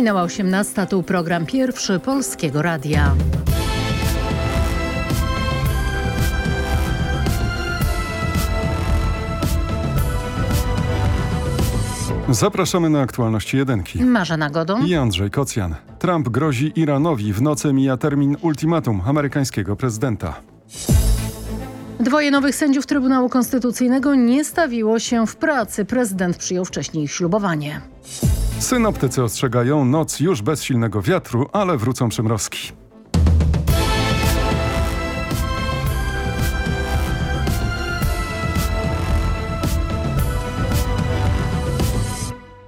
Minęła 18. Tu program pierwszy Polskiego Radia. Zapraszamy na aktualności jedynki. Marzena Godon i Andrzej Kocjan. Trump grozi Iranowi. W nocy mija termin ultimatum amerykańskiego prezydenta. Dwoje nowych sędziów Trybunału Konstytucyjnego nie stawiło się w pracy. Prezydent przyjął wcześniej ich ślubowanie. Synoptycy ostrzegają noc już bez silnego wiatru, ale wrócą przymrozki.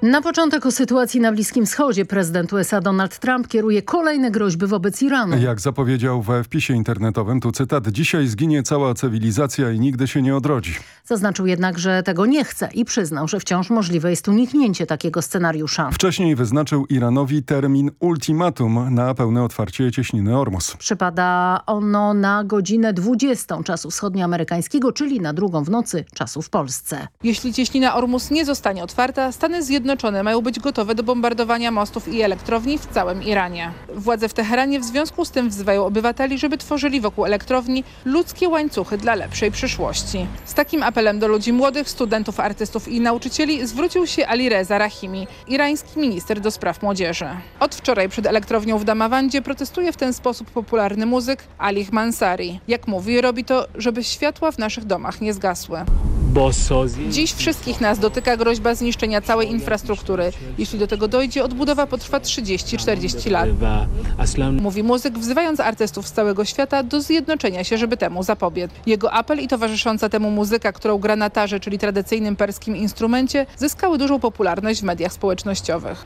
Na początek o sytuacji na Bliskim Wschodzie prezydent USA Donald Trump kieruje kolejne groźby wobec Iranu. Jak zapowiedział we wpisie internetowym, tu cytat, dzisiaj zginie cała cywilizacja i nigdy się nie odrodzi. Zaznaczył jednak, że tego nie chce i przyznał, że wciąż możliwe jest uniknięcie takiego scenariusza. Wcześniej wyznaczył Iranowi termin ultimatum na pełne otwarcie cieśniny Ormus. Przypada ono na godzinę 20 czasu wschodnioamerykańskiego, czyli na drugą w nocy czasu w Polsce. Jeśli cieśnina Ormus nie zostanie otwarta, Stany Zjednoczone mają być gotowe do bombardowania mostów i elektrowni w całym Iranie. Władze w Teheranie w związku z tym wzywają obywateli, żeby tworzyli wokół elektrowni ludzkie łańcuchy dla lepszej przyszłości. Z takim apelem do ludzi młodych, studentów, artystów i nauczycieli zwrócił się Ali Reza Rahimi, irański minister do spraw młodzieży. Od wczoraj przed elektrownią w Damawandzie protestuje w ten sposób popularny muzyk Ali Mansari. Jak mówi, robi to, żeby światła w naszych domach nie zgasły. Dziś wszystkich nas dotyka groźba zniszczenia całej infrastruktury. Jeśli do tego dojdzie, odbudowa potrwa 30-40 lat. Mówi muzyk, wzywając artystów z całego świata do zjednoczenia się, żeby temu zapobiec. Jego apel i towarzysząca temu muzyka, którą gra na tarze, czyli tradycyjnym perskim instrumencie, zyskały dużą popularność w mediach społecznościowych.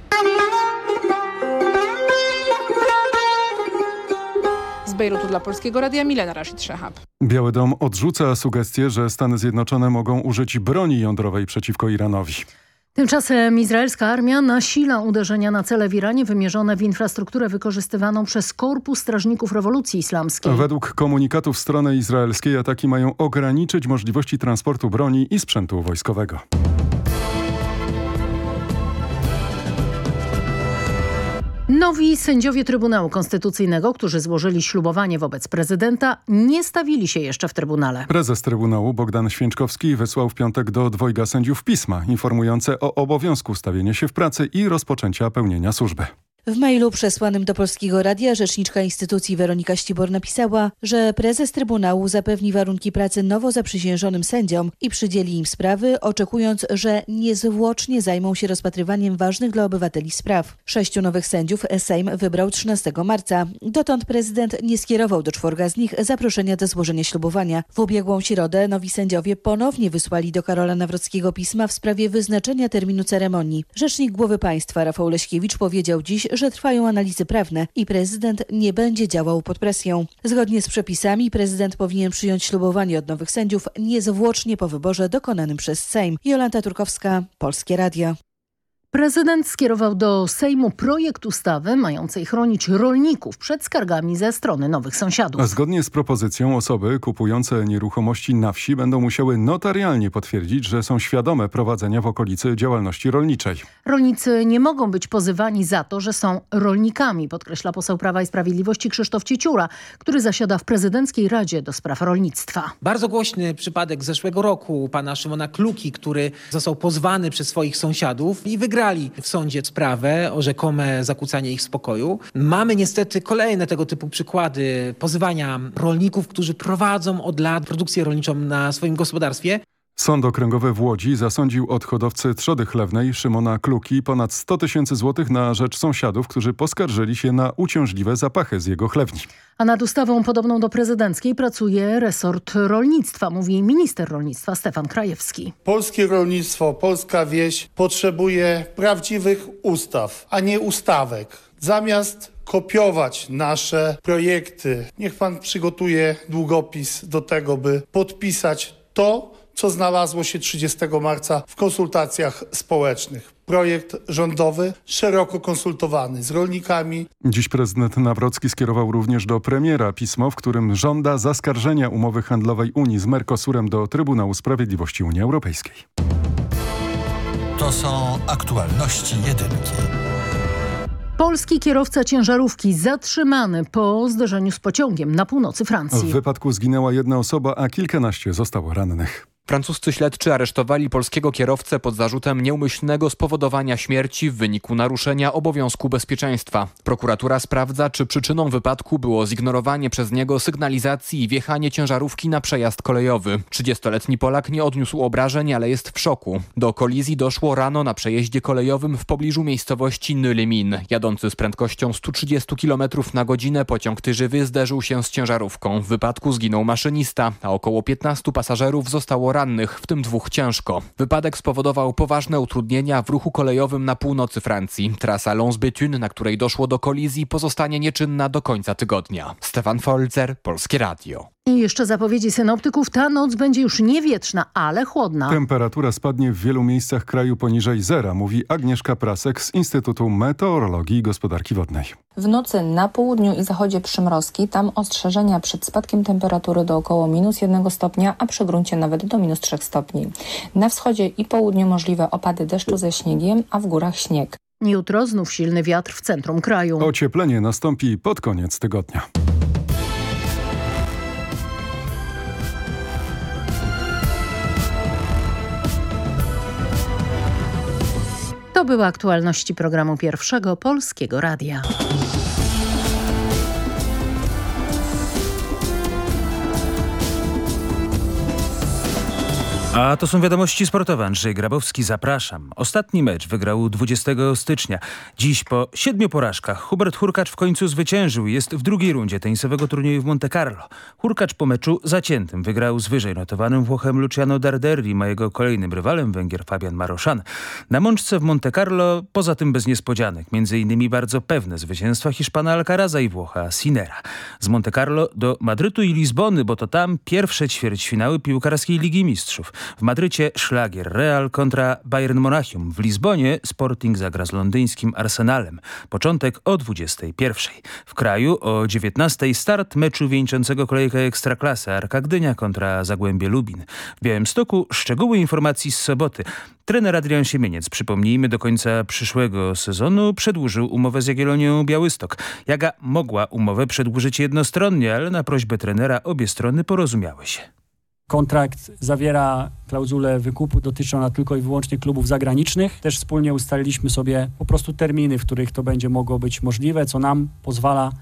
Bejrutu dla Polskiego Radia Milena Rashid Shehab. Biały Dom odrzuca sugestie, że Stany Zjednoczone mogą użyć broni jądrowej przeciwko Iranowi. Tymczasem izraelska armia nasila uderzenia na cele w Iranie wymierzone w infrastrukturę wykorzystywaną przez Korpus Strażników Rewolucji Islamskiej. Według komunikatów strony izraelskiej ataki mają ograniczyć możliwości transportu broni i sprzętu wojskowego. Nowi sędziowie Trybunału Konstytucyjnego, którzy złożyli ślubowanie wobec prezydenta, nie stawili się jeszcze w Trybunale. Prezes Trybunału Bogdan Święczkowski wysłał w piątek do dwojga sędziów pisma informujące o obowiązku stawienia się w pracy i rozpoczęcia pełnienia służby. W mailu przesłanym do Polskiego Radia rzeczniczka instytucji Weronika Ścibor napisała, że prezes Trybunału zapewni warunki pracy nowo zaprzysiężonym sędziom i przydzieli im sprawy, oczekując, że niezwłocznie zajmą się rozpatrywaniem ważnych dla obywateli spraw. Sześciu nowych sędziów Sejm wybrał 13 marca. Dotąd prezydent nie skierował do czworga z nich zaproszenia do złożenia ślubowania. W ubiegłą środę nowi sędziowie ponownie wysłali do Karola Nawrockiego pisma w sprawie wyznaczenia terminu ceremonii. Rzecznik głowy państwa Rafał Leśkiewicz powiedział dziś, że trwają analizy prawne i prezydent nie będzie działał pod presją. Zgodnie z przepisami prezydent powinien przyjąć ślubowanie od nowych sędziów niezwłocznie po wyborze dokonanym przez Sejm. Jolanta Turkowska, Polskie Radio. Prezydent skierował do Sejmu projekt ustawy mającej chronić rolników przed skargami ze strony nowych sąsiadów. Zgodnie z propozycją osoby kupujące nieruchomości na wsi będą musiały notarialnie potwierdzić, że są świadome prowadzenia w okolicy działalności rolniczej. Rolnicy nie mogą być pozywani za to, że są rolnikami, podkreśla poseł Prawa i Sprawiedliwości Krzysztof Cieciura, który zasiada w prezydenckiej Radzie do spraw rolnictwa. Bardzo głośny przypadek zeszłego roku pana Szymona Kluki, który został pozwany przez swoich sąsiadów i wygrał w sądzie sprawę o rzekome zakłócanie ich spokoju. Mamy niestety kolejne tego typu przykłady pozywania rolników, którzy prowadzą od lat produkcję rolniczą na swoim gospodarstwie. Sąd Okręgowy w Łodzi zasądził od hodowcy trzody chlewnej Szymona Kluki ponad 100 tysięcy złotych na rzecz sąsiadów, którzy poskarżyli się na uciążliwe zapachy z jego chlewni. A nad ustawą podobną do prezydenckiej pracuje resort rolnictwa, mówi minister rolnictwa Stefan Krajewski. Polskie rolnictwo, polska wieś potrzebuje prawdziwych ustaw, a nie ustawek. Zamiast kopiować nasze projekty, niech pan przygotuje długopis do tego, by podpisać to, co znalazło się 30 marca w konsultacjach społecznych. Projekt rządowy szeroko konsultowany z rolnikami. Dziś prezydent Nawrocki skierował również do premiera pismo, w którym żąda zaskarżenia umowy handlowej Unii z Mercosurem do Trybunału Sprawiedliwości Unii Europejskiej. To są aktualności jedynki. Polski kierowca ciężarówki zatrzymany po zderzeniu z pociągiem na północy W Francji. wypadku zginęła jedna osoba, a kilkanaście zostało rannych. Francuscy śledczy aresztowali polskiego kierowcę pod zarzutem nieumyślnego spowodowania śmierci w wyniku naruszenia obowiązku bezpieczeństwa. Prokuratura sprawdza, czy przyczyną wypadku było zignorowanie przez niego sygnalizacji i wjechanie ciężarówki na przejazd kolejowy. 30-letni Polak nie odniósł obrażeń, ale jest w szoku. Do kolizji doszło rano na przejeździe kolejowym w pobliżu miejscowości Nylimin. Jadący z prędkością 130 km na godzinę pociąg tyżywy zderzył się z ciężarówką. W wypadku zginął maszynista, a około 15 pasażerów zostało rannych, w tym dwóch ciężko. Wypadek spowodował poważne utrudnienia w ruchu kolejowym na północy Francji. Trasa Lons-Béthune, na której doszło do kolizji, pozostanie nieczynna do końca tygodnia. Stefan Folzer, Polskie Radio. I jeszcze zapowiedzi synoptyków. Ta noc będzie już niewietrzna, ale chłodna. Temperatura spadnie w wielu miejscach kraju poniżej zera, mówi Agnieszka Prasek z Instytutu Meteorologii i Gospodarki Wodnej. W nocy na południu i zachodzie przymrozki, tam ostrzeżenia przed spadkiem temperatury do około minus 1 stopnia, a przy gruncie nawet do minus 3 stopni. Na wschodzie i południu możliwe opady deszczu ze śniegiem, a w górach śnieg. Jutro znów silny wiatr w centrum kraju. Ocieplenie nastąpi pod koniec tygodnia. Były aktualności programu Pierwszego Polskiego Radia. A to są wiadomości sportowe. Andrzej Grabowski, zapraszam. Ostatni mecz wygrał 20 stycznia. Dziś po siedmiu porażkach Hubert Hurkacz w końcu zwyciężył. Jest w drugiej rundzie tenisowego turnieju w Monte Carlo. Hurkacz po meczu zaciętym wygrał z wyżej notowanym Włochem Luciano Darderrim, a jego kolejnym rywalem Węgier Fabian Maroszan. Na mączce w Monte Carlo poza tym bez niespodzianek. Między innymi bardzo pewne zwycięstwa Hiszpana Alcaraza i Włocha Sinera. Z Monte Carlo do Madrytu i Lizbony, bo to tam pierwsze ćwierćfinały piłkarskiej Ligi Mistrzów. W Madrycie szlagier Real kontra Bayern Monachium. W Lizbonie Sporting zagra z londyńskim Arsenalem. Początek o 21. W kraju o 19 start meczu wieńczącego kolejkę Ekstraklasy Arka Gdynia kontra Zagłębie Lubin. W Białymstoku szczegóły informacji z soboty. Trener Adrian Siemieniec, przypomnijmy, do końca przyszłego sezonu przedłużył umowę z Jagiellonią Białystok. Jaga mogła umowę przedłużyć jednostronnie, ale na prośbę trenera obie strony porozumiały się. Kontrakt zawiera klauzulę wykupu, dotyczą ona tylko i wyłącznie klubów zagranicznych. Też wspólnie ustaliliśmy sobie po prostu terminy, w których to będzie mogło być możliwe, co nam pozwala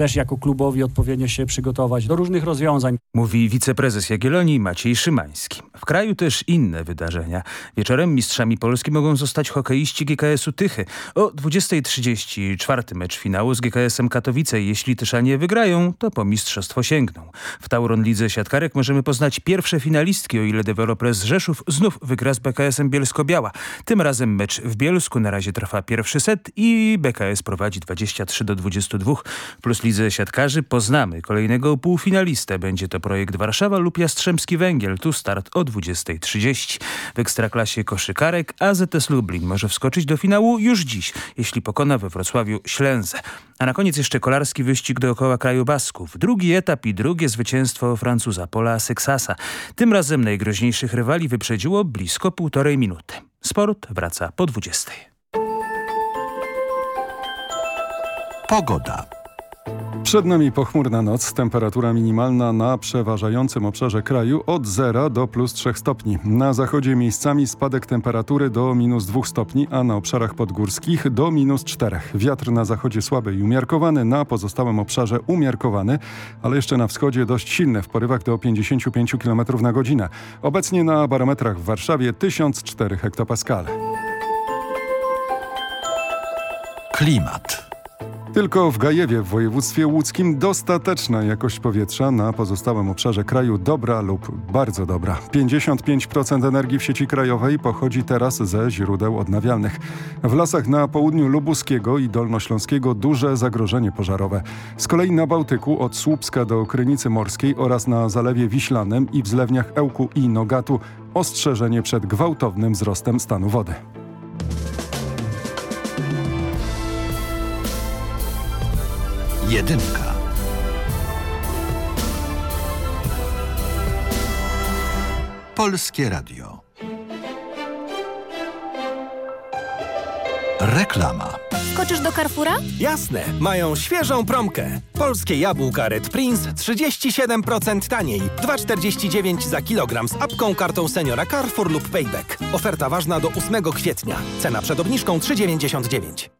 też jako klubowi odpowiednio się przygotować do różnych rozwiązań. Mówi wiceprezes Jagiellonii Maciej Szymański. W kraju też inne wydarzenia. Wieczorem mistrzami Polski mogą zostać hokeiści GKS-u Tychy. O 20.30 czwarty mecz finału z GKS-em Katowice. Jeśli Tyszanie wygrają, to po mistrzostwo sięgną. W Tauron Lidze Siatkarek możemy poznać pierwsze finalistki, o ile deweloper Rzeszów znów wygra z BKS-em Bielsko-Biała. Tym razem mecz w Bielsku. Na razie trwa pierwszy set i BKS prowadzi 23 do 22. Plus Lidze Siatkarzy poznamy kolejnego półfinalistę. Będzie to projekt Warszawa lub Jastrzębski Węgiel. Tu start o 20.30. W Ekstraklasie koszykarek AZS Lublin może wskoczyć do finału już dziś, jeśli pokona we Wrocławiu Ślęzę. A na koniec jeszcze kolarski wyścig dookoła kraju Basków. Drugi etap i drugie zwycięstwo Francuza Pola Seksasa. Tym razem najgroźniejszych rywali wyprzedziło blisko półtorej minuty. Sport wraca po 20. Pogoda. Przed nami pochmurna noc, temperatura minimalna na przeważającym obszarze kraju od 0 do plus 3 stopni. Na zachodzie miejscami spadek temperatury do minus 2 stopni, a na obszarach podgórskich do minus 4. Wiatr na zachodzie słaby i umiarkowany, na pozostałym obszarze umiarkowany, ale jeszcze na wschodzie dość silny w porywach do 55 km na godzinę. Obecnie na barometrach w Warszawie 1004 hektopaskale. Klimat. Tylko w Gajewie w województwie łódzkim dostateczna jakość powietrza, na pozostałym obszarze kraju dobra lub bardzo dobra. 55% energii w sieci krajowej pochodzi teraz ze źródeł odnawialnych. W lasach na południu Lubuskiego i Dolnośląskiego duże zagrożenie pożarowe. Z kolei na Bałtyku od Słupska do Krynicy Morskiej oraz na Zalewie Wiślanym i w zlewniach Ełku i Nogatu ostrzeżenie przed gwałtownym wzrostem stanu wody. Jedynka. Polskie Radio. Reklama. Skoczysz do Carrefoura? Jasne, mają świeżą promkę. Polskie jabłka Red Prince 37% taniej. 2,49 za kilogram z apką, kartą seniora Carrefour lub Payback. Oferta ważna do 8 kwietnia. Cena przed obniżką 3,99.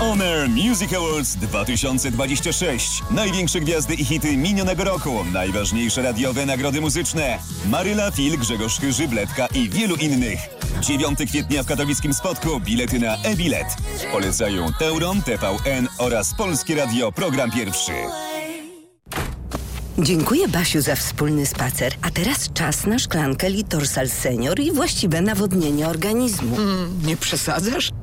Honor Music Awards 2026. Największe gwiazdy i hity minionego roku. Najważniejsze radiowe nagrody muzyczne. Maryla, Fil, Grzegorz Chyży, Bledka i wielu innych. 9 kwietnia w katowickim spotku bilety na e-bilet. Polecają Teuron, TVN oraz Polskie Radio Program Pierwszy. Dziękuję Basiu za wspólny spacer. A teraz czas na szklankę Litorsal Senior i właściwe nawodnienie organizmu. Mm, nie przesadzasz?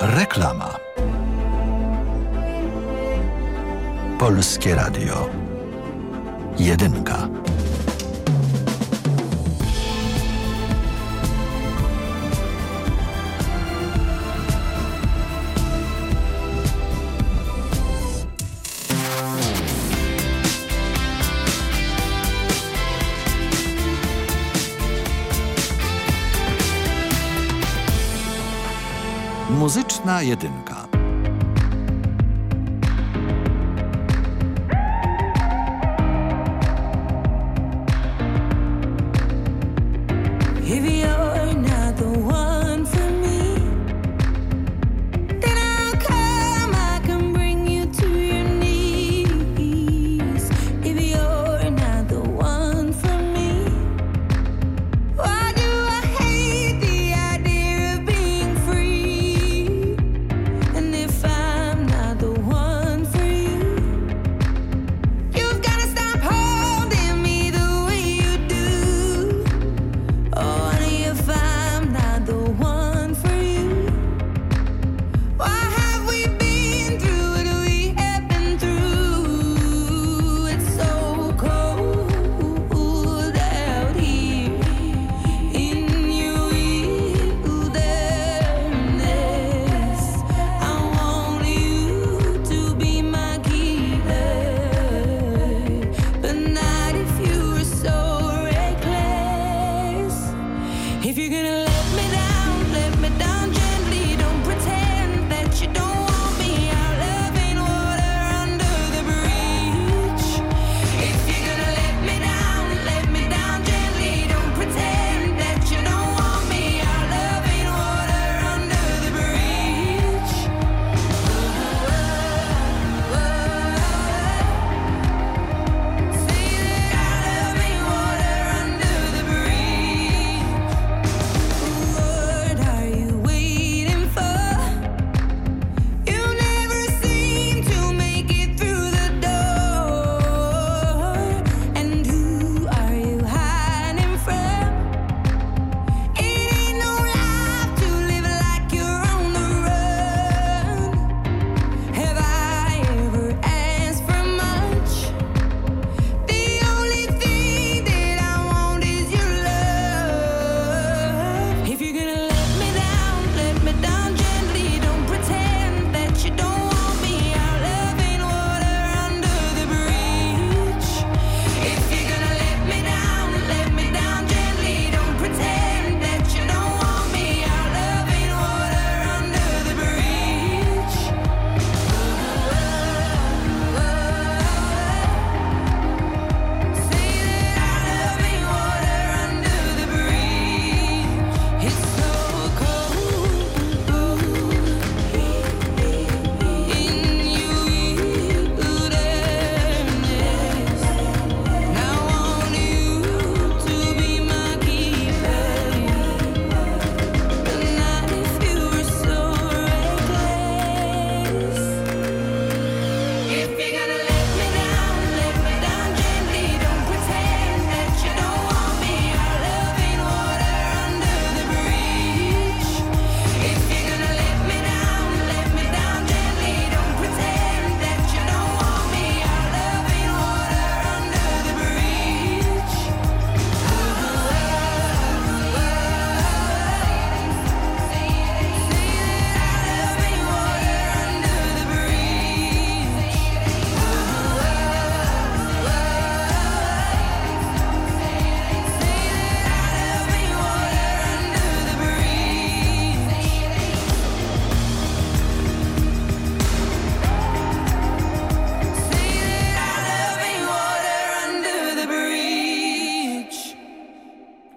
Reklama. Polskie Radio. Jedynka. Muzyczna jedynka.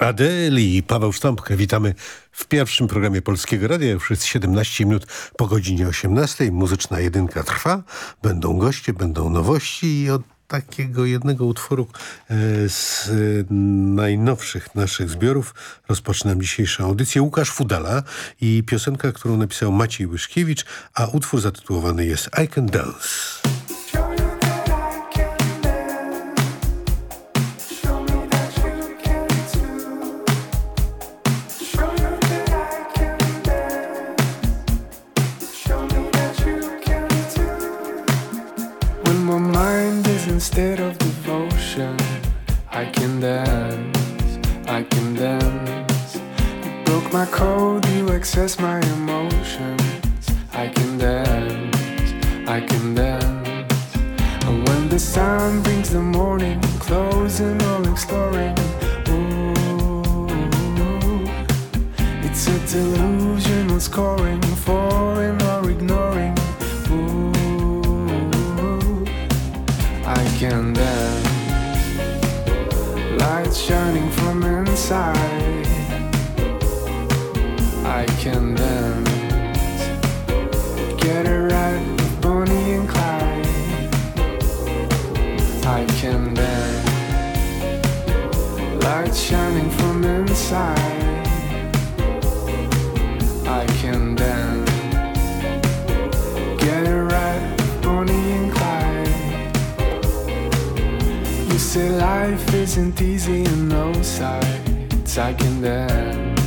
Adeli i Paweł Sztampkę. Witamy w pierwszym programie Polskiego Radia. Już jest 17 minut po godzinie 18. Muzyczna jedynka trwa. Będą goście, będą nowości i od takiego jednego utworu e, z najnowszych naszych zbiorów rozpoczynam dzisiejszą audycję. Łukasz Fudala i piosenka, którą napisał Maciej Łyszkiewicz, a utwór zatytułowany jest I Can Dance. I can dance, get it right and. You say life isn't easy sides. I can dance,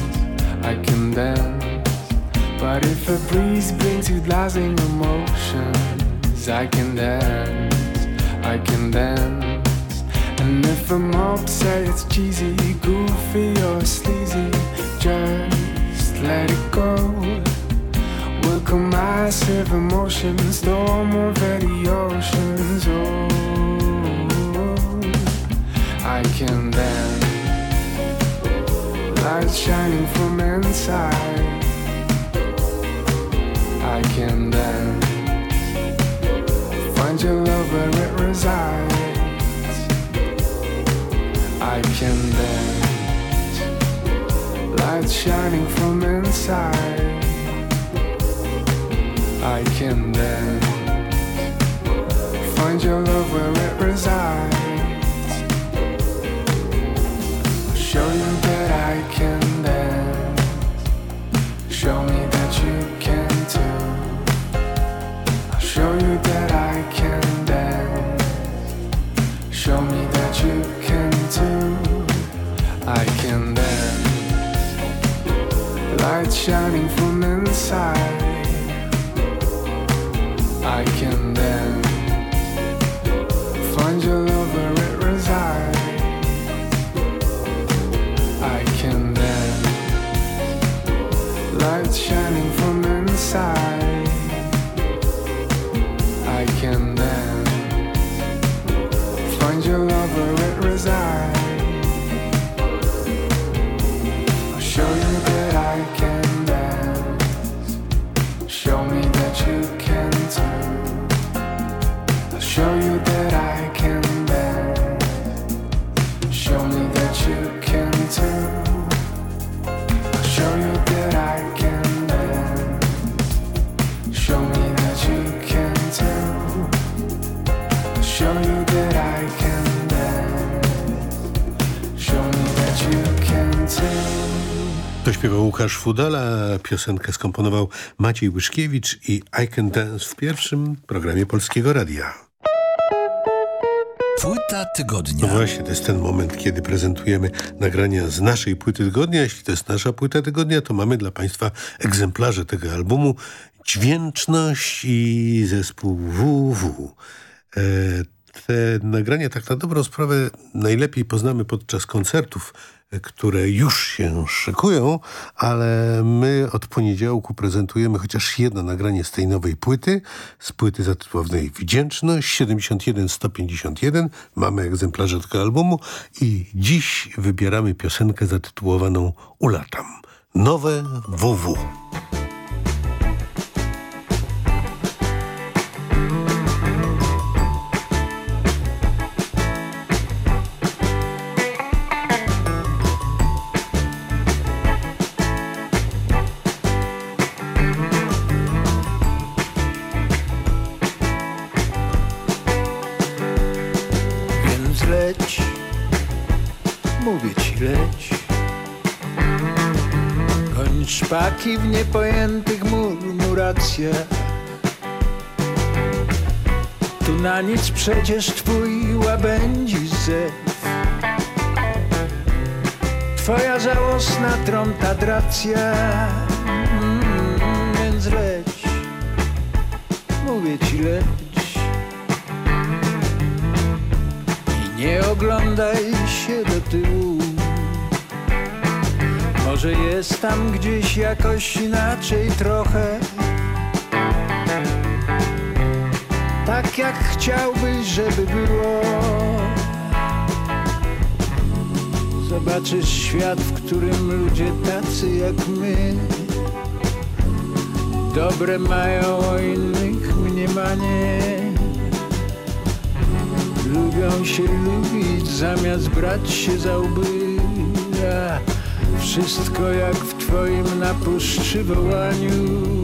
I can dance. But if a breeze brings you emotions, I can dance, I can dance. And if mob say it's cheesy, goofy or sleazy, just let it go. Welcome massive emotion, storm over the oceans. Oh, I can dance, light shining from inside. I can dance, find your love where it resides. I can dance, light shining from inside. I can dance, find your love where it resides. Show you that I can dance. Show me that you can too. I'll show you that I can shining from inside. I can śpiewał Łukasz Fudala, piosenkę skomponował Maciej Łyszkiewicz i I Can Dance w pierwszym programie Polskiego Radia. Płyta tygodnia. No właśnie, to jest ten moment, kiedy prezentujemy nagrania z naszej płyty tygodnia. Jeśli to jest nasza płyta tygodnia, to mamy dla Państwa egzemplarze tego albumu Dźwięczność i zespół WW. E, te nagrania tak na dobrą sprawę najlepiej poznamy podczas koncertów, które już się szykują, ale my od poniedziałku prezentujemy chociaż jedno nagranie z tej nowej płyty, z płyty zatytułowanej Wdzięczność 71151. Mamy egzemplarze tego albumu i dziś wybieramy piosenkę zatytułowaną Ulatam. Nowe WW. Szpaki w niepojętych murmuracjach. Tu na nic przecież twój łabędzi zew. Twoja żałosna trątadracja, mm, więc leć, mówię ci leć. I nie oglądaj się do tyłu. Może jest tam gdzieś jakoś inaczej trochę. Tak jak chciałbyś, żeby było. Zobaczysz świat, w którym ludzie tacy jak my Dobre mają o innych mniemanie Lubią się lubić zamiast brać się za łby Wszystko jak w twoim na puszczy wołaniu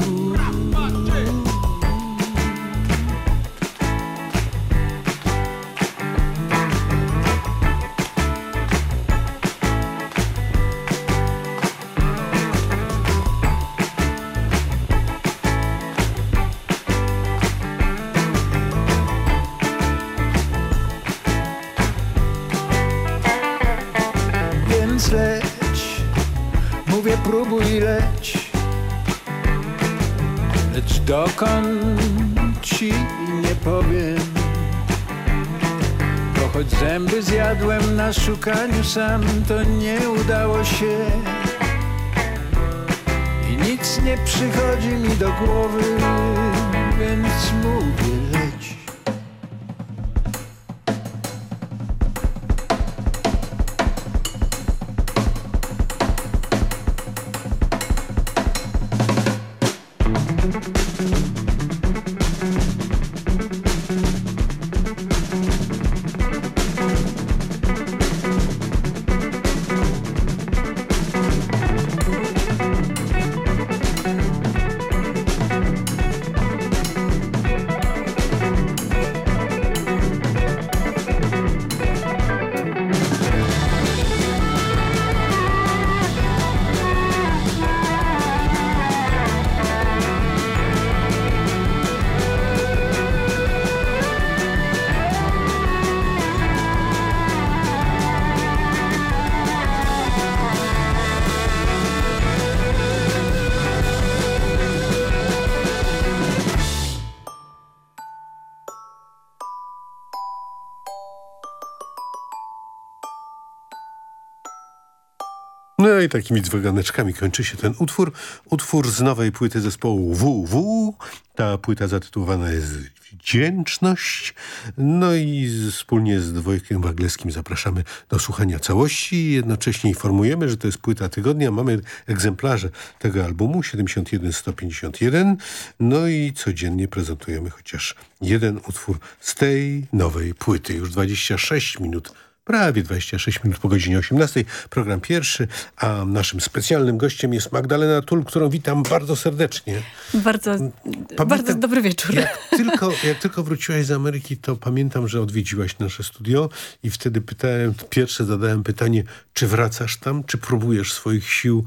szukaniu sam To nie udało się. I nic nie przychodzi mi do głowy Więc mówię takimi dzwoganeczkami kończy się ten utwór. Utwór z nowej płyty zespołu WW. Ta płyta zatytułowana jest Wdzięczność. No i wspólnie z Wojtkiem Wagleskim zapraszamy do słuchania całości. Jednocześnie informujemy, że to jest płyta tygodnia. Mamy egzemplarze tego albumu 71-151. No i codziennie prezentujemy chociaż jeden utwór z tej nowej płyty. Już 26 minut Prawie 26 minut po godzinie 18. Program pierwszy, a naszym specjalnym gościem jest Magdalena Tul, którą witam bardzo serdecznie. Bardzo, bardzo dobry wieczór. Jak tylko, jak tylko wróciłaś z Ameryki, to pamiętam, że odwiedziłaś nasze studio i wtedy pytałem, pierwsze zadałem pytanie, czy wracasz tam, czy próbujesz swoich sił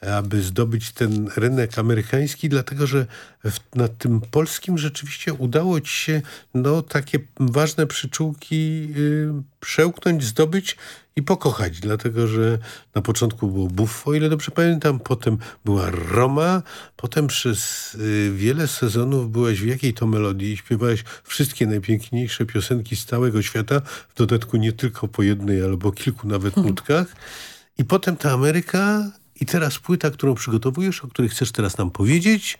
aby zdobyć ten rynek amerykański, dlatego że w, na tym polskim rzeczywiście udało ci się no, takie ważne przyczółki y, przełknąć, zdobyć i pokochać, dlatego że na początku było Buffo, o ile dobrze pamiętam, potem była Roma, potem przez y, wiele sezonów byłaś w jakiej to melodii, śpiewałeś wszystkie najpiękniejsze piosenki z całego świata, w dodatku nie tylko po jednej albo kilku nawet nutkach. I potem ta Ameryka i teraz płyta, którą przygotowujesz, o której chcesz teraz nam powiedzieć.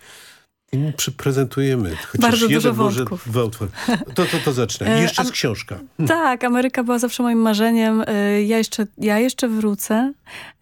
I prezentujemy. Chociaż Bardzo jeden dużo może wątków. To, to, to zacznę. I jeszcze E, z książka. Tak, Ameryka była zawsze moim marzeniem. E, Ja jeszcze, ja jeszcze wrócę.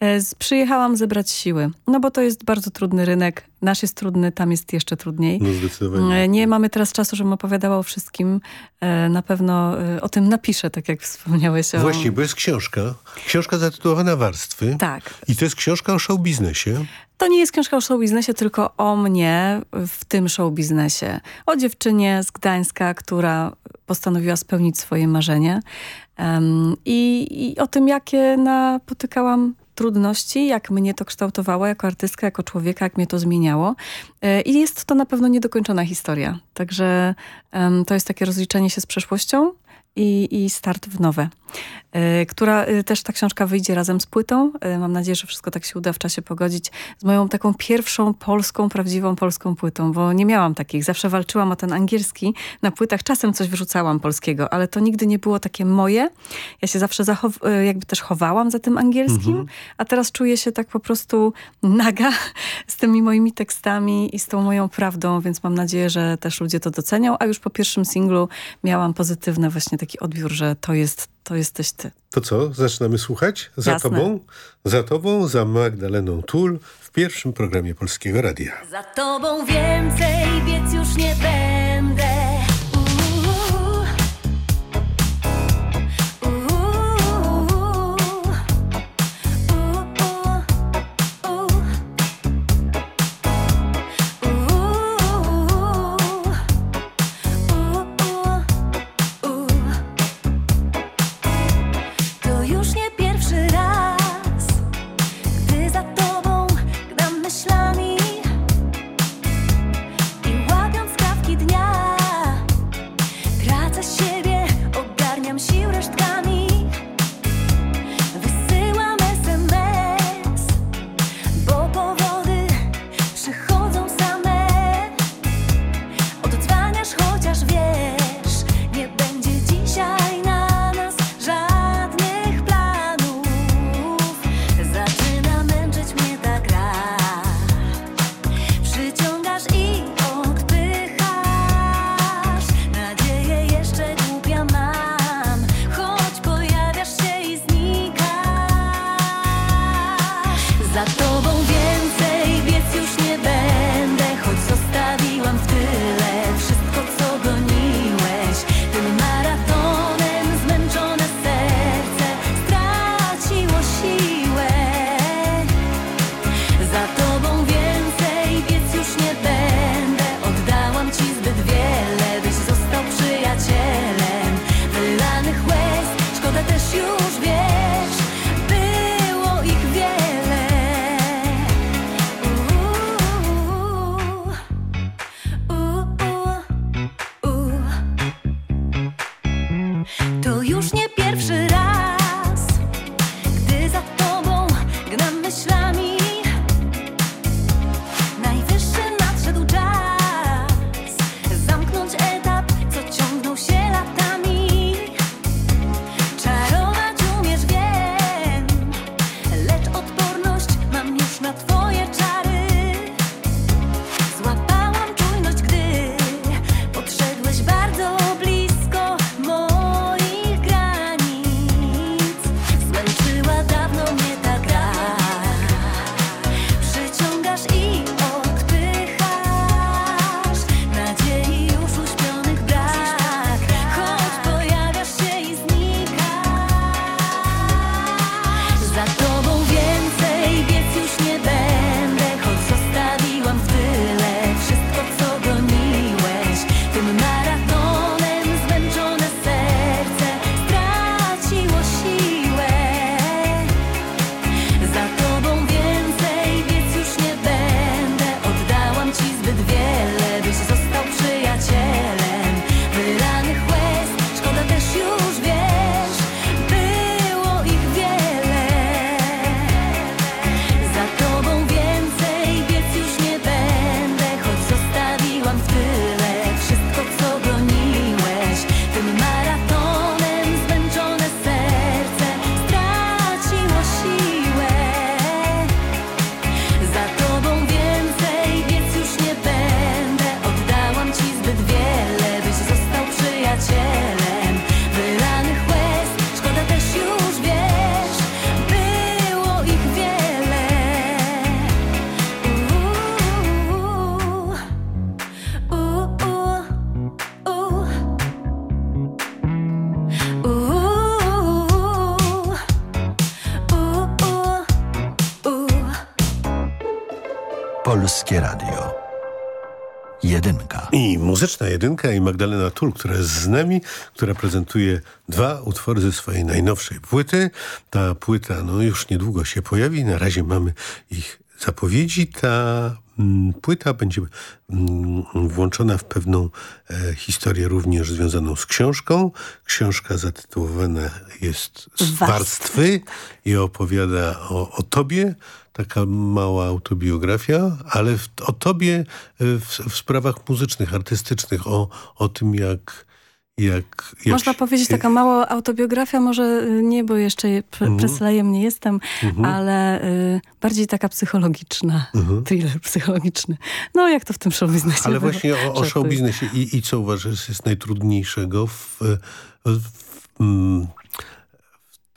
E, Przyjechałam zebrać siły, no bo to jest bardzo trudny rynek. nasz jest trudny, tam jest jeszcze trudniej. No zdecydowanie. E, Nie mamy teraz czasu, żebym opowiadała o wszystkim. E, Na pewno e, o tym napiszę, tak jak wspomniałeś. O... Właśnie, bo jest książka. Książka zatytułowana Warstwy. Tak. I to jest książka o show biznesie. To nie jest książka o show biznesie, tylko o mnie w tym show biznesie. O dziewczynie z Gdańska, która postanowiła spełnić swoje marzenie. Em, i, I o tym, jakie napotykałam trudności, jak mnie to kształtowało jako artystka, jako człowieka, jak mnie to zmieniało. E, I jest to na pewno niedokończona historia. Także em, to jest takie rozliczenie się z przeszłością i, i start w nowe. E, która e, też ta książka wyjdzie razem z płytą. E, Mam nadzieję, że wszystko tak się uda w czasie pogodzić z moją taką pierwszą polską, prawdziwą polską płytą, bo nie miałam takich. Zawsze walczyłam o ten angielski na płytach. Czasem coś wrzucałam polskiego, ale to nigdy nie było takie moje. Ja się zawsze jakby też chowałam za tym angielskim, Mhm. a teraz czuję się tak po prostu naga z tymi moimi tekstami i z tą moją prawdą, więc mam nadzieję, że też ludzie to docenią, a już po pierwszym singlu miałam pozytywny właśnie taki odbiór, że to jest, to jesteś ty. To co, zaczynamy słuchać? Za Jasne. tobą, za tobą, za Magdaleną Tul w pierwszym programie Polskiego Radia. Za tobą więcej biec już myślami. Polskie Radio. Jedynka. I muzyczna jedynka i Magdalena Tul, która jest z nami, która prezentuje dwa utwory ze swojej najnowszej płyty. Ta płyta no już niedługo się pojawi. Na razie mamy ich zapowiedzi. Ta mm, płyta będzie mm, włączona w pewną e, historię również związaną z książką. Książka zatytułowana jest Warstwy. Warstwy i opowiada o, o tobie, taka mała autobiografia, ale w, o tobie e, w, w sprawach muzycznych, artystycznych, o, o tym jak, jak, jak Można powiedzieć taka mała autobiografia, może y, nie, bo jeszcze Mhm. preslajem nie jestem, Mhm. ale y, bardziej taka psychologiczna, Mhm. thriller psychologiczny. No jak to w tym show biznesie Ale właśnie o, o Żartuję. show biznesie i, i co uważasz jest najtrudniejszego w, w, w,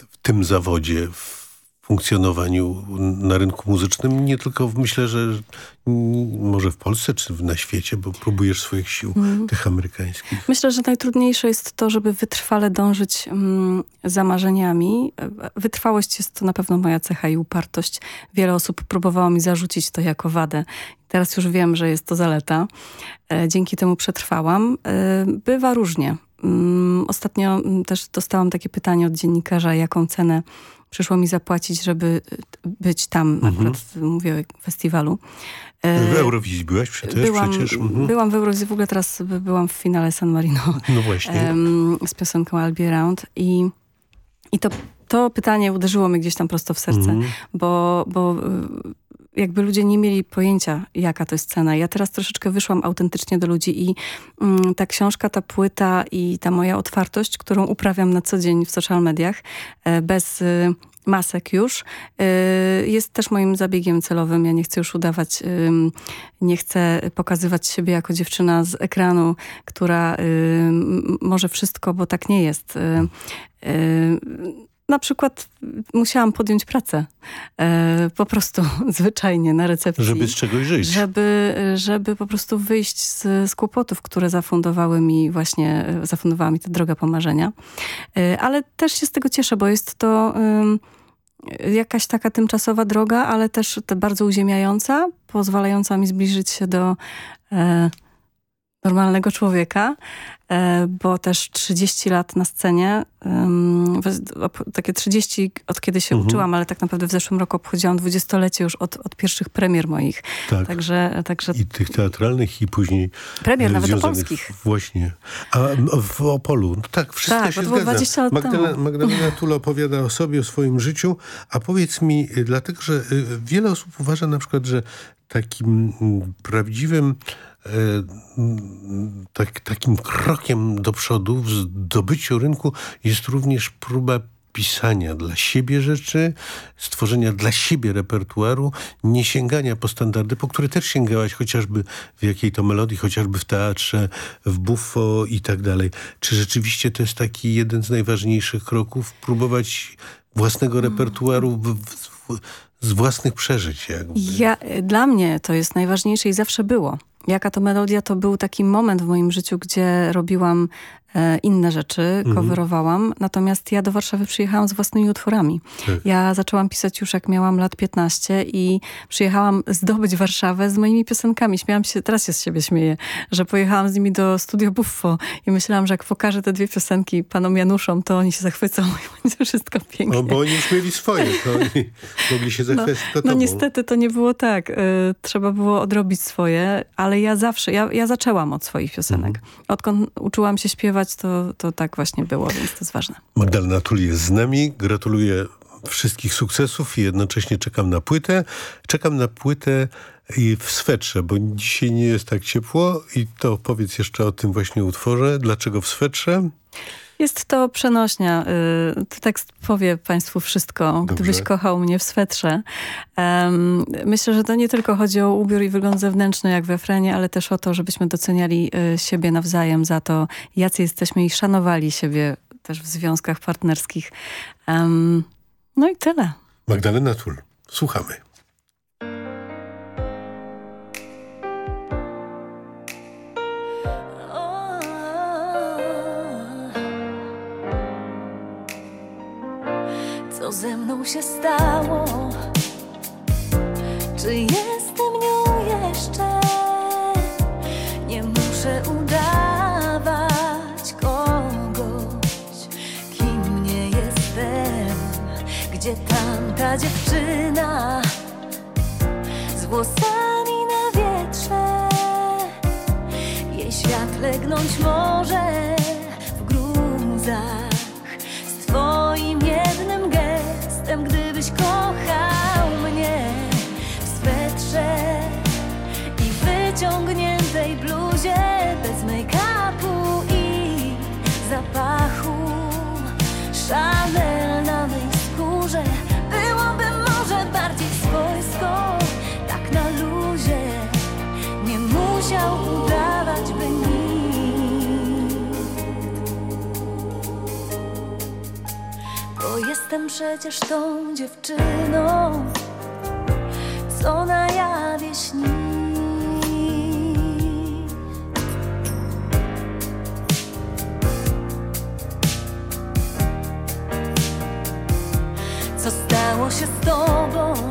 w tym zawodzie, w funkcjonowaniu na rynku muzycznym? Nie tylko w, myślę, że mm, może w Polsce czy na świecie, bo próbujesz swoich sił Mhm. tych amerykańskich. Myślę, że najtrudniejsze jest to, żeby wytrwale dążyć mm, za marzeniami. Wytrwałość jest to na pewno moja cecha i upartość. Wiele osób próbowało mi zarzucić to jako wadę. Teraz już wiem, że jest to zaleta. E, Dzięki temu przetrwałam. E, Bywa różnie. Mm, Ostatnio mm, też dostałam takie pytanie od dziennikarza, jaką cenę przyszło mi zapłacić, żeby y, być tam, Mhm. akurat mówię o festiwalu. E, W Eurowizji byłaś przecież? Byłam, przecież. Mhm. byłam w Eurowizji, w ogóle teraz by- byłam w finale San Marino No właśnie. z piosenką I'll Be Around i, i to, to pytanie uderzyło mnie gdzieś tam prosto w serce, Mhm. bo, bo y, jakby ludzie nie mieli pojęcia, jaka to jest cena. Ja teraz troszeczkę wyszłam autentycznie do ludzi i mm, ta książka, ta płyta i ta moja otwartość, którą uprawiam na co dzień w social mediach, e, bez y, masek już, y, jest też moim zabiegiem celowym. Ja nie chcę już udawać, nie chcę pokazywać siebie jako dziewczyna z ekranu, która ym, może wszystko, bo tak nie jest. Na przykład musiałam podjąć pracę. E, po prostu zwyczajnie na recepcji. Żeby z czegoś żyć. Żeby, żeby po prostu wyjść z, z kłopotów, które zafundowały mi właśnie, e, zafundowała mi ta droga pomarzenia. E, Ale też się z tego cieszę, bo jest to jakaś taka tymczasowa droga, ale też te bardzo uziemiająca, pozwalająca mi zbliżyć się do e, normalnego człowieka, e, bo też 30 lat na scenie, takie 30 od kiedy się Mhm. uczyłam, ale tak naprawdę w zeszłym roku obchodziłam 20-lecie już od, od pierwszych premier moich. Tak. Także, także I tych teatralnych i później... Premier e, nawet polskich. Właśnie. A w Opolu, no tak, wszystko Tak, się zgadza. 20 lat Magdalena, temu. Magdalena Tula opowiada o sobie, o swoim życiu, a powiedz mi, y, dlatego, że wiele osób uważa na przykład, że takim prawdziwym e, tak, takim krokiem do przodu w zdobyciu rynku jest również próba pisania dla siebie rzeczy, stworzenia dla siebie repertuaru, nie sięgania po standardy, po które też sięgałaś chociażby w jakiej to melodii, chociażby w teatrze, w buffo i tak dalej. Czy rzeczywiście to jest taki jeden z najważniejszych kroków, próbować własnego repertuaru w, w, w, z własnych przeżyć jakby? Ja, dla mnie to jest najważniejsze i zawsze było. Jaka to melodia, to był taki moment w moim życiu, gdzie robiłam inne rzeczy, Mhm. coverowałam. Natomiast ja do Warszawy przyjechałam z własnymi utworami. Tak. Ja zaczęłam pisać już jak miałam lat 15 i przyjechałam zdobyć Warszawę z moimi piosenkami. Śmiałam się, teraz się z siebie śmieję, że pojechałam z nimi do Studio Buffo i myślałam, że jak pokażę te dwie piosenki panom Januszom, to oni się zachwycą i będzie wszystko pięknie. No, bo oni już mieli swoje, to oni mogli się zachwycić No, no niestety to nie było tak. Y, trzeba było odrobić swoje, ale ja zawsze, ja, ja zaczęłam od swoich piosenek. Mhm. Odkąd uczyłam się śpiewać, to, to tak właśnie było, więc to jest ważne. Magdalena Tul jest z nami. Gratuluję wszystkich sukcesów i jednocześnie czekam na płytę. Czekam na płytę i w swetrze, bo dzisiaj nie jest tak ciepło i to powiedz jeszcze o tym właśnie utworze. Dlaczego w swetrze? Jest to przenośnia. Y, Tekst powie Państwu wszystko, gdybyś kochał mnie w swetrze. Em, myślę, że to nie tylko chodzi o ubiór i wygląd zewnętrzny, jak w refrenie, ale też o to, żebyśmy doceniali y, siebie nawzajem za to, jacy jesteśmy i szanowali siebie też w związkach partnerskich. Em, no i tyle. Magdalena Tul. Słuchamy. co ze mną się stało? Czy jestem nią jeszcze? Nie muszę udawać kogoś, kim nie jestem. Gdzie tamta dziewczyna z włosami na wietrze? Jej świat legnąć może. escola. Jestem przecież tą dziewczyną, co na jawie śni. Co stało się z tobą?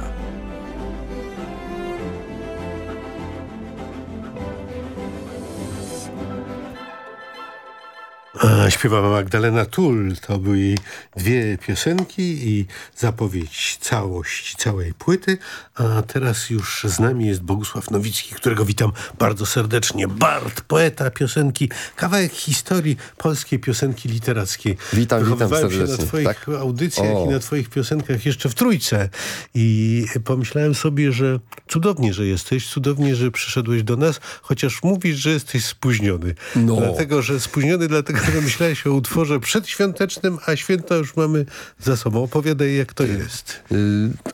A, śpiewała Magdalena Tull. To były jej dwie piosenki i zapowiedź całości całej płyty. A teraz już z nami jest Bogusław Nowicki, którego witam bardzo serdecznie. Bart, poeta piosenki, kawałek historii polskiej piosenki literackiej. Witam, witam Wychowywałem się na serdecznie. twoich Tak. audycjach O. i na twoich piosenkach jeszcze w Trójce. I pomyślałem sobie, że cudownie, że jesteś, cudownie, że przyszedłeś do nas, chociaż mówisz, że jesteś spóźniony. No. Dlatego, że spóźniony, dlatego, że myślałeś o utworze przedświątecznym, a święta już mamy za sobą. Opowiadaj, jak to jest. Y,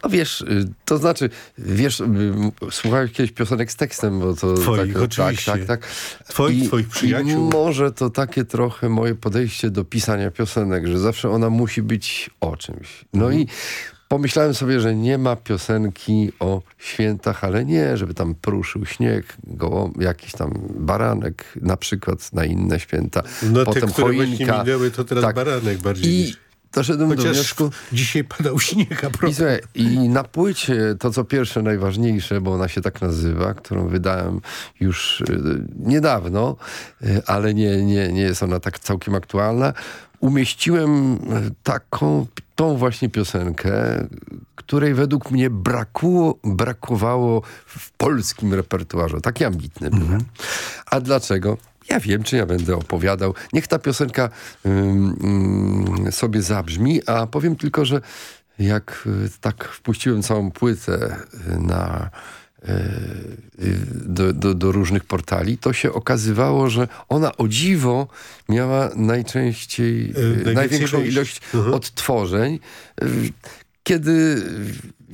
No wiesz, y, to znaczy, wiesz, y, m, słuchałeś kiedyś piosenek z tekstem, bo to... Twoich, tak, oczywiście. Tak, tak, tak. Twoich, twoich przyjaciół. I może to takie trochę moje podejście do pisania piosenek, że zawsze ona musi być o czymś. No Mhm. i pomyślałem sobie, że nie ma piosenki o świętach, ale nie, żeby tam pruszył śnieg, gołą, jakiś tam baranek na przykład na inne święta. No Potem te, które choinka. minęły, to teraz Tak. baranek bardziej I niż... doszedłem do Chociaż wniosku... dzisiaj padał śnieg, a I, słuchaj, I na płycie to, co pierwsze, najważniejsze, bo ona się tak nazywa, którą wydałem już y, niedawno, y, ale nie, nie, nie jest ona tak całkiem aktualna, umieściłem y, taką, tą właśnie piosenkę, której według mnie brakuło, brakowało w polskim repertuarze. Taki ambitny byłem. A dlaczego? Ja wiem, czy ja będę opowiadał. Niech ta piosenka sobie zabrzmi, a powiem tylko, że jak y, tak wpuściłem całą płytę y, na do, do, do, różnych portali, to się okazywało, że ona o dziwo miała najczęściej, Yy, największą ilość -huh. odtworzeń. Kiedy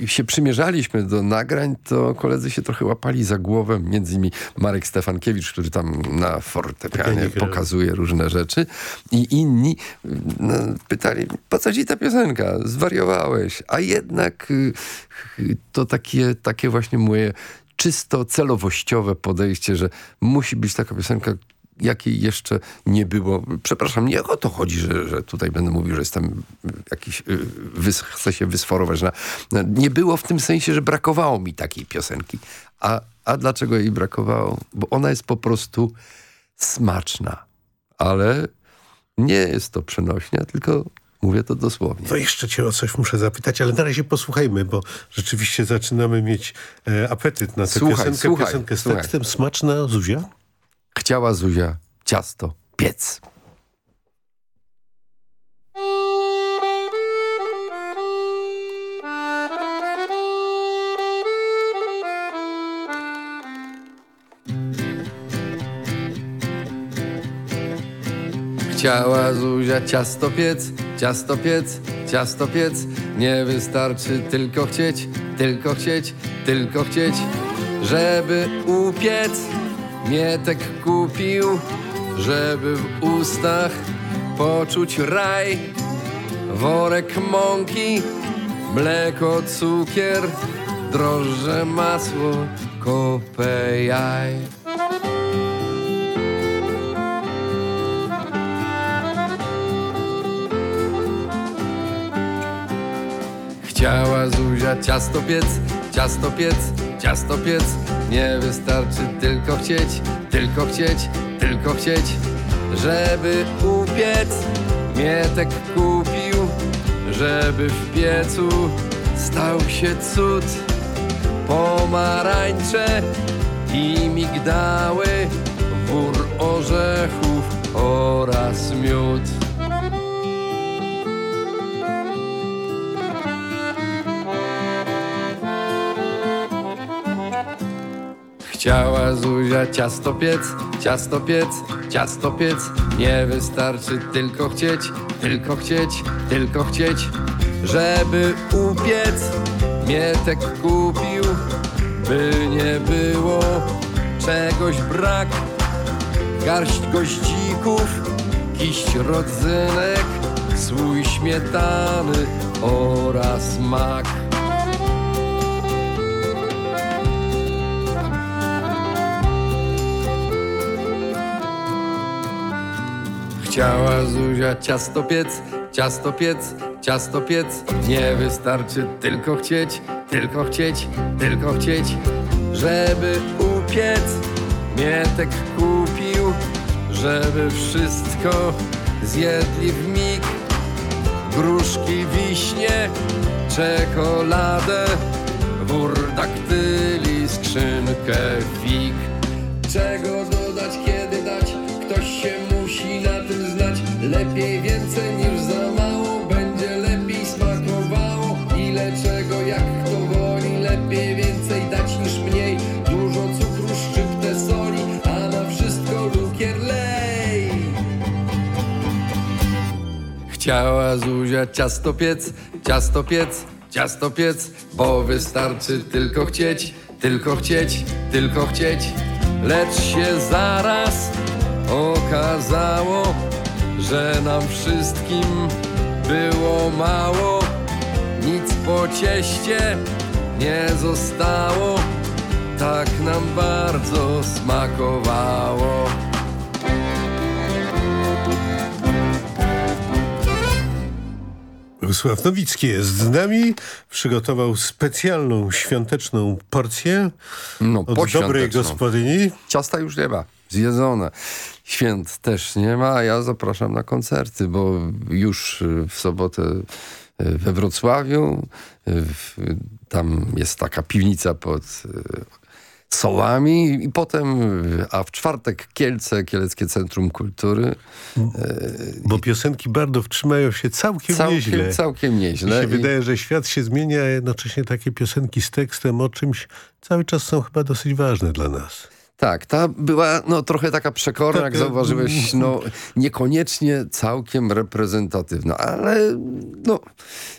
się przymierzaliśmy do nagrań, to koledzy się trochę łapali za głowę, między innymi Marek Stefankiewicz, który tam na fortepianie pokazuje różne rzeczy i inni no, pytali, po co ci ta piosenka? Zwariowałeś. A jednak to takie, takie właśnie moje czysto celowościowe podejście, że musi być taka piosenka, jakiej jeszcze nie było. Przepraszam, nie o to chodzi, że, że tutaj będę mówił, że jestem jakiś, wys, chcę się wysforować. Na, nie było w tym sensie, że brakowało mi takiej piosenki. A, a dlaczego jej brakowało? Bo ona jest po prostu smaczna. Ale nie jest to przenośnia, tylko Mówię to dosłownie. To jeszcze cię o coś muszę zapytać, ale na razie posłuchajmy, bo rzeczywiście zaczynamy mieć e, apetyt na tę słuchaj, piosenkę, słuchaj, piosenkę z słuchaj. tekstem. Smaczna Zuzia? Chciała Zuzia ciasto piec. Chciała Zuzia ciasto piec, ciasto piec, ciasto piec. Nie wystarczy tylko chcieć, tylko chcieć, tylko chcieć, żeby upiec. Mietek kupił, żeby w ustach poczuć raj. Worek mąki, mleko, cukier, drożdże, masło, kopę jaj. Chciała Zuzia ciasto piec, ciasto piec, ciasto piec. Nie wystarczy tylko chcieć, tylko chcieć, tylko chcieć, żeby upiec. Mietek kupił, żeby w piecu stał się cud. Pomarańcze i migdały, wór orzechów oraz miód. Chciała Zuzia ciasto piec, ciasto piec, ciasto piec. Nie wystarczy tylko chcieć, tylko chcieć, tylko chcieć, żeby upiec. Mietek kupił, by nie było czegoś brak. Garść goździków, kiść rodzynek, słój śmietany oraz mak. Chciała Zuzia ciasto piec, ciasto piec, ciasto piec. Nie wystarczy tylko chcieć, tylko chcieć, tylko chcieć, żeby upiec. Mietek kupił, żeby wszystko zjedli w mig. Gruszki, wiśnie, czekoladę, wór daktyli, skrzynkę fig. Czego dodać, kiedy dać, ktoś się musi na tym. Lepiej więcej niż za mało, będzie lepiej smakowało. Ile czego, jak kto woli, lepiej więcej dać niż mniej. Dużo cukru, szczyptę soli, a na wszystko lukier lej. Chciała Zuzia ciasto piec, ciasto piec, ciasto piec, bo wystarczy tylko chcieć, tylko chcieć, tylko chcieć. Lecz się zaraz okazało, że nam wszystkim było mało. Nic po cieście nie zostało, tak nam bardzo smakowało. Wysław Nowicki jest z nami. Przygotował specjalną świąteczną porcję no, od dobrej gospodyni. Ciasta już nie ma, zjedzone. Świąt też nie ma, a ja zapraszam na koncerty, bo już w sobotę we Wrocławiu, tam jest taka piwnica pod Sołami i potem, a w czwartek Kielce, Kieleckie Centrum Kultury. Bo piosenki Bardów trzymają się całkiem, Całkiem- nieźle. całkiem nieźle Mi się i- wydaje, że świat się zmienia, a jednocześnie takie piosenki z tekstem o czymś cały czas są chyba dosyć ważne dla nas. Tak, ta była no, trochę taka przekorna, jak zauważyłeś, no, niekoniecznie całkiem reprezentatywna, ale no,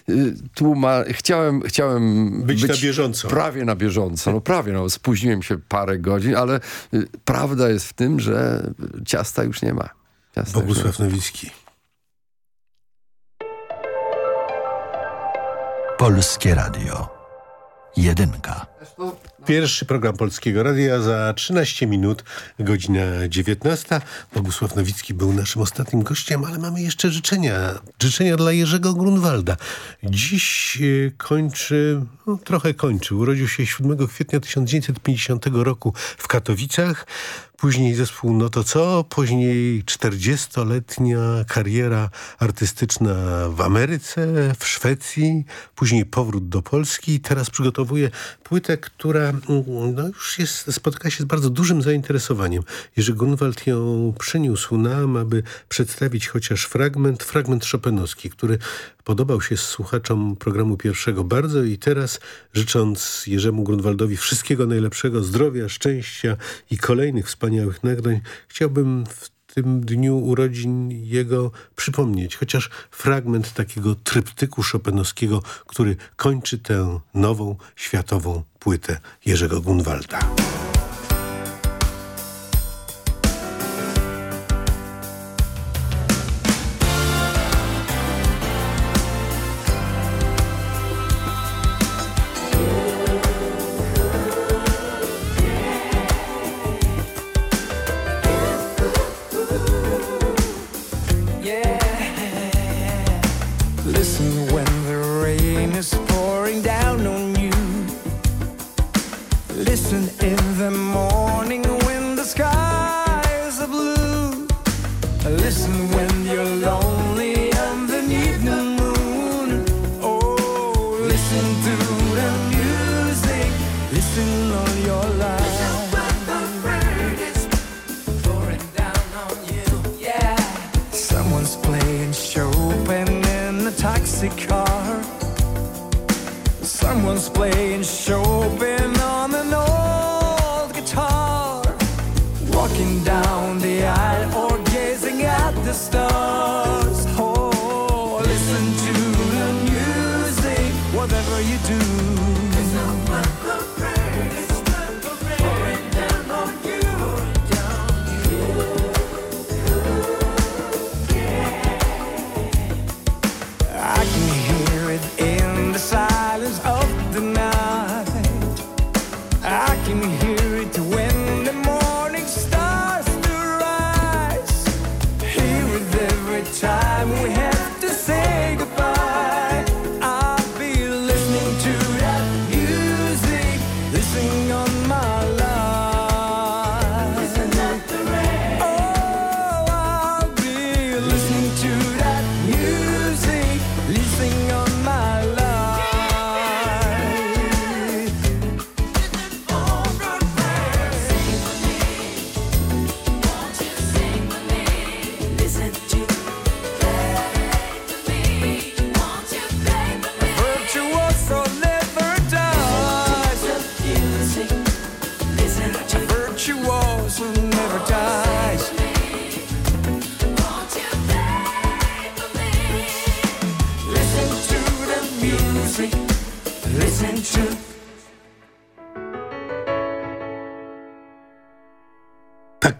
y, tłuma... chciałem, chciałem Być na bieżąco. Prawie na bieżąco, no prawie, no, spóźniłem się parę godzin, ale y, prawda jest w tym, że ciasta już nie ma. Ciasta już nie ma. Bogusław Nowicki. Polskie Radio. Jedynka. Pierwszy program Polskiego Radia za 13 minut, godzina 19. Bogusław Nowicki był naszym ostatnim gościem, ale mamy jeszcze życzenia. Życzenia dla Jerzego Grunwalda. Dziś e, kończy, no, trochę kończy. Urodził się 7 kwietnia 1950 roku w Katowicach. Później zespół No to co? Później 40-letnia kariera artystyczna w Ameryce, w Szwecji. Później powrót do Polski. Teraz przygotowuje płytę, która mm, no, już jest, spotyka się z bardzo dużym zainteresowaniem. Jerzy Grunwald ją przyniósł nam, aby przedstawić chociaż fragment, fragment Chopinowski, który podobał się słuchaczom programu pierwszego bardzo i teraz życząc Jerzemu Grunwaldowi wszystkiego najlepszego, zdrowia, szczęścia i kolejnych wspaniałych nagrań, chciałbym w tym dniu urodzin jego przypomnieć chociaż fragment takiego tryptyku Chopinowskiego, który kończy tę nową światową płytę Jerzego Grunwalda.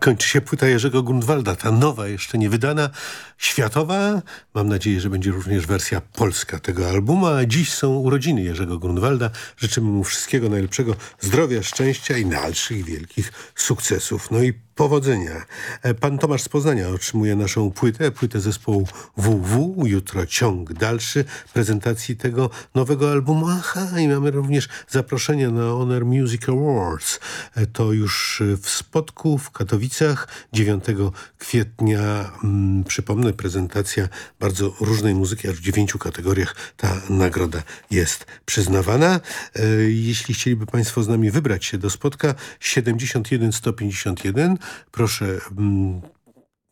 Kończy się płyta Jerzego Grunwalda, ta nowa, jeszcze nie wydana, światowa. Mam nadzieję, że będzie również wersja polska tego albumu, a dziś są urodziny Jerzego Grunwalda. Życzymy mu wszystkiego najlepszego, zdrowia, szczęścia i dalszych wielkich sukcesów. No i powodzenia. E, Pan Tomasz z Poznania otrzymuje naszą płytę, płytę zespołu WW. Jutro ciąg dalszy prezentacji tego nowego albumu. Aha, i mamy również zaproszenie na Honor Music Awards. E, To już e, w Spodku w Katowicach 9 kwietnia. Mm, przypomnę, prezentacja bardzo różnej muzyki, aż w dziewięciu kategoriach ta nagroda jest przyznawana. Jeśli chcieliby Państwo z nami wybrać się do spotka 71 151, proszę mm,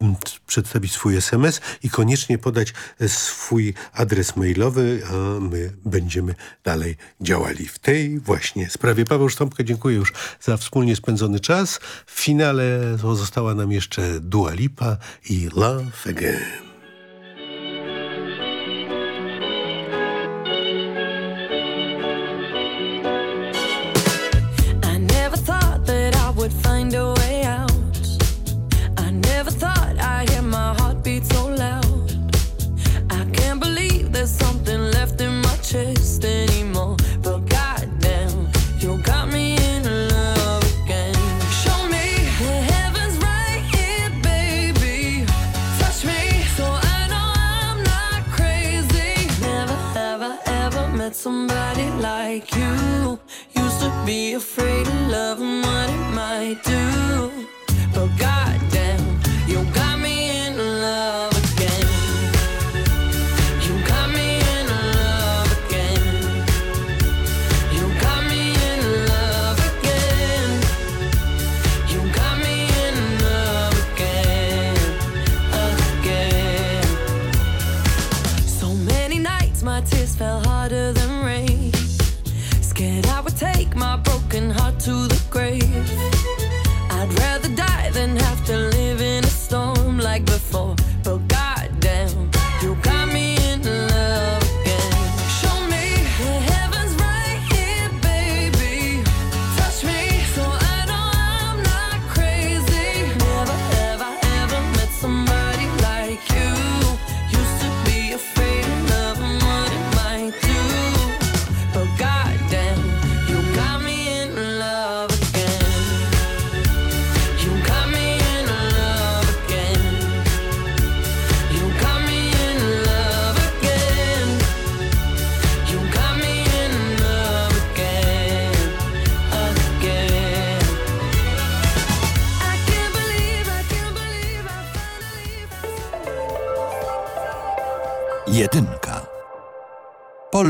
mm, przedstawić swój SMS i koniecznie podać e, swój adres mailowy, a my będziemy dalej działali w tej właśnie sprawie. Paweł Sztąpka, dziękuję już za wspólnie spędzony czas. W finale pozostała nam jeszcze Dua Lipa i Love Again. There's something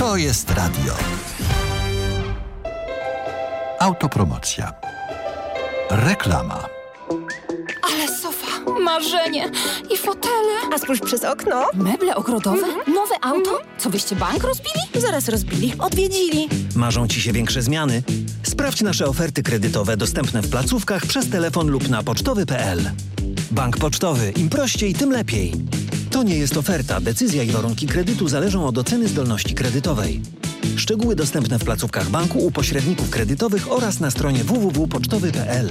To jest radio. Autopromocja. Reklama. Ale sofa, marzenie i fotele. A spójrz przez okno. Meble ogrodowe, nowe auto. Co wyście bank rozbili? Zaraz rozbili, odwiedzili. Marzą Ci się większe zmiany? Sprawdź nasze oferty kredytowe dostępne w placówkach przez telefon lub na pocztowy.pl. Bank Pocztowy. Im prościej, tym lepiej. To nie jest oferta. Decyzja i warunki kredytu zależą od oceny zdolności kredytowej. Szczegóły dostępne w placówkach banku u pośredników kredytowych oraz na stronie www.pocztowy.pl.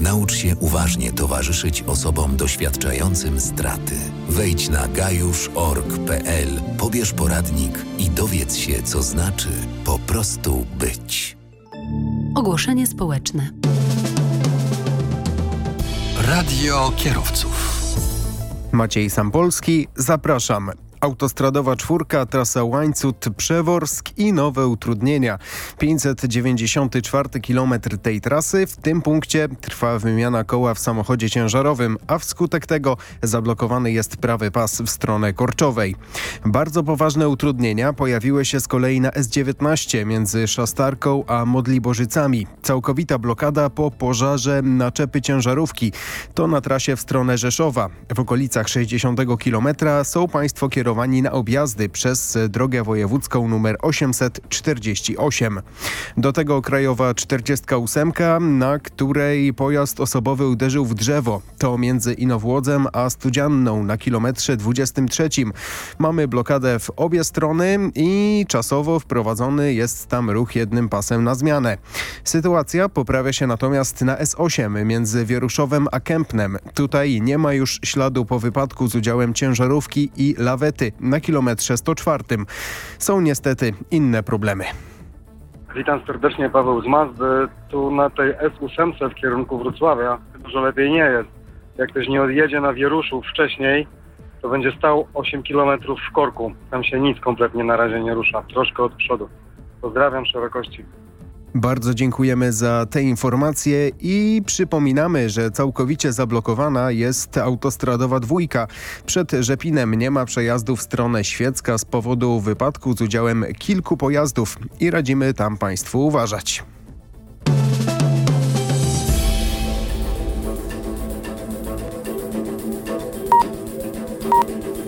Naucz się uważnie towarzyszyć osobom doświadczającym straty. Wejdź na gajusz.org.pl, pobierz poradnik i dowiedz się, co znaczy po prostu być. Ogłoszenie społeczne. Radio kierowców. Maciej Sampolski, zapraszam. Autostradowa czwórka, trasa Łańcut, Przeworsk i nowe utrudnienia. 594 km tej trasy. W tym punkcie trwa wymiana koła w samochodzie ciężarowym, a wskutek tego zablokowany jest prawy pas w stronę Korczowej. Bardzo poważne utrudnienia pojawiły się z kolei na S19 między Szastarką a Modliborzycami. Całkowita blokada po pożarze naczepy ciężarówki. To na trasie w stronę Rzeszowa. W okolicach 60 km są państwo kierowani na objazdy przez drogę wojewódzką nr 848. Do tego krajowa 48, na której pojazd osobowy uderzył w drzewo. To między Inowłodzem a Studzianną na kilometrze 23. Mamy blokadę w obie strony i czasowo wprowadzony jest tam ruch jednym pasem na zmianę. Sytuacja poprawia się natomiast na S8 między Wieruszowem a Kępnem. Tutaj nie ma już śladu po wypadku z udziałem ciężarówki i lawety na kilometrze 104. Są niestety inne problemy. Witam serdecznie, Paweł z Mazdy. Tu na tej S8 w kierunku Wrocławia dużo lepiej nie jest. Jak ktoś nie odjedzie na Wieruszów wcześniej, to będzie stał 8 km w korku. Tam się nic kompletnie na razie nie rusza. Troszkę od przodu. Pozdrawiam szerokości. Bardzo dziękujemy za te informacje i przypominamy, że całkowicie zablokowana jest autostradowa dwójka. Przed Rzepinem nie ma przejazdu w stronę Świecka z powodu wypadku z udziałem kilku pojazdów i radzimy tam Państwu uważać.